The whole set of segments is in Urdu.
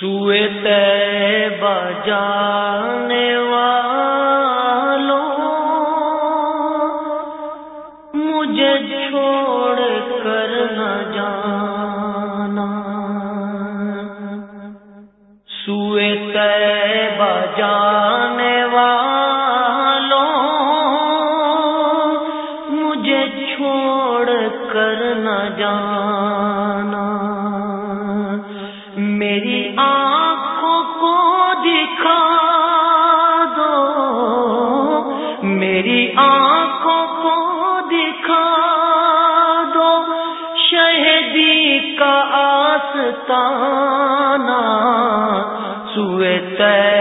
سوئے بجانے والوں، مجھے چھوڑ کر نہ جانا۔ سوئے بجانے والوں، مجھے چھوڑ کر نہ جانا۔ میری آنکھوں کو دکھا دو شہدی کا آستانہ سوئے تے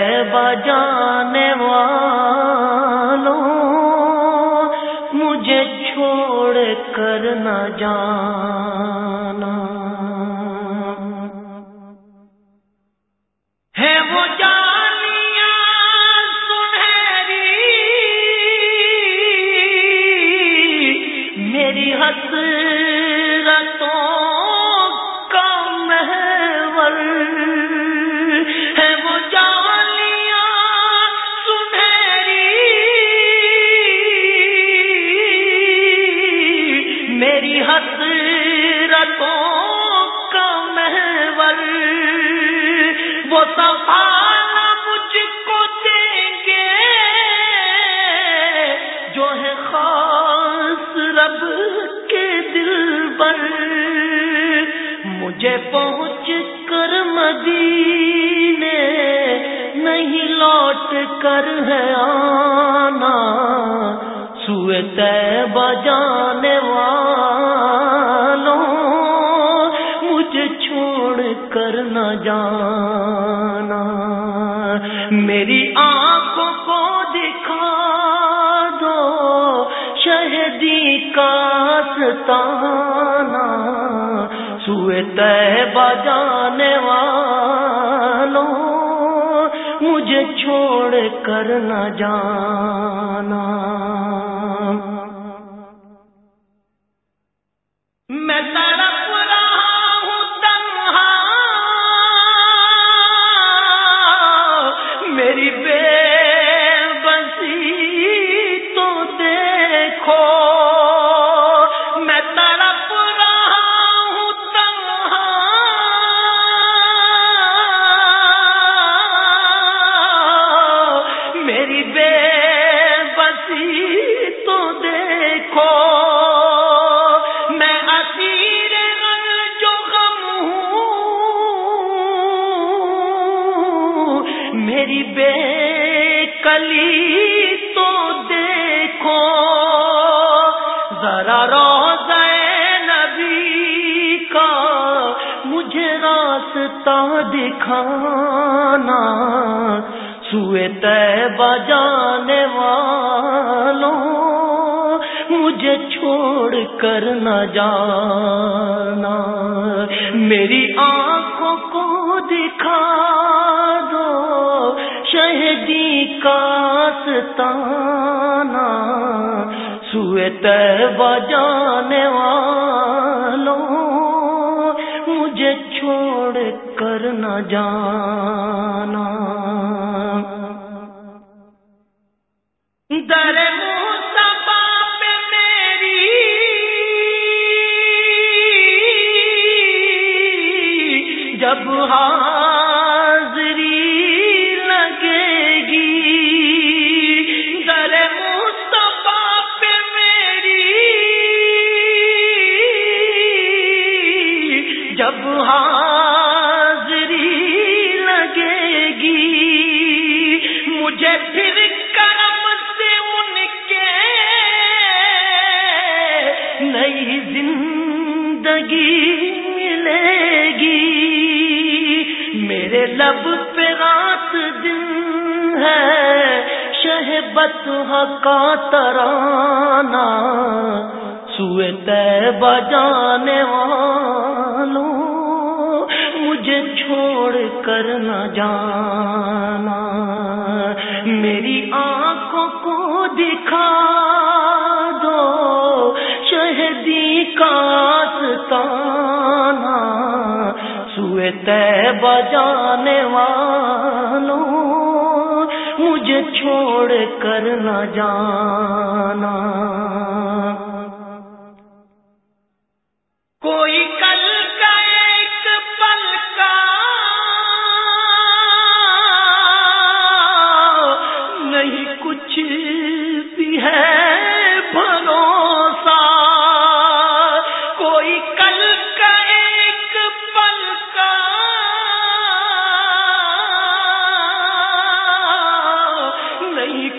مجھے پہنچ کر مدینے، نہیں لوٹ کر ہے آنا۔ سوئے تے بجانے والوں مجھے چھوڑ کر نہ جانا۔ میری آنکھوں کو دکھا دو، شہدی کا ستانا سوئے بجانے والوں مجھے چھوڑ کر نہ جانا۔ ذرا روز نبی کا مجھے راستہ دکھانا، سوئے تے بجانے والوں، مجھے چھوڑ کر نہ جانا۔ میری آنکھوں کو دکھا دو، شہدی کا ستانا سوئے تے بجانے والوں مجھے چھوڑ کر نہ جانا۔ در میری جب حاضری زندگی ملے گی۔ میرے لب پہ رات دن ہے، شہبت کا ترانا سوئے تے بجانے والوں، مجھے چھوڑ کر نہ جانا۔ میری آنکھوں کو دکھا شہدی کا بجانے والوں مجھے چھوڑ کر نہ جانا۔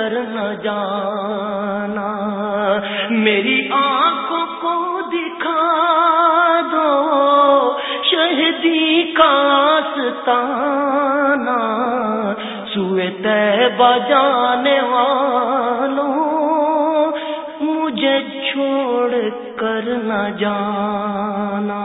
کر نہ جانا، میری آنکھوں کو دکھا دو، شہدی کا ستانا، سوئے بجانے والوں، مجھے چھوڑ کر نہ جانا۔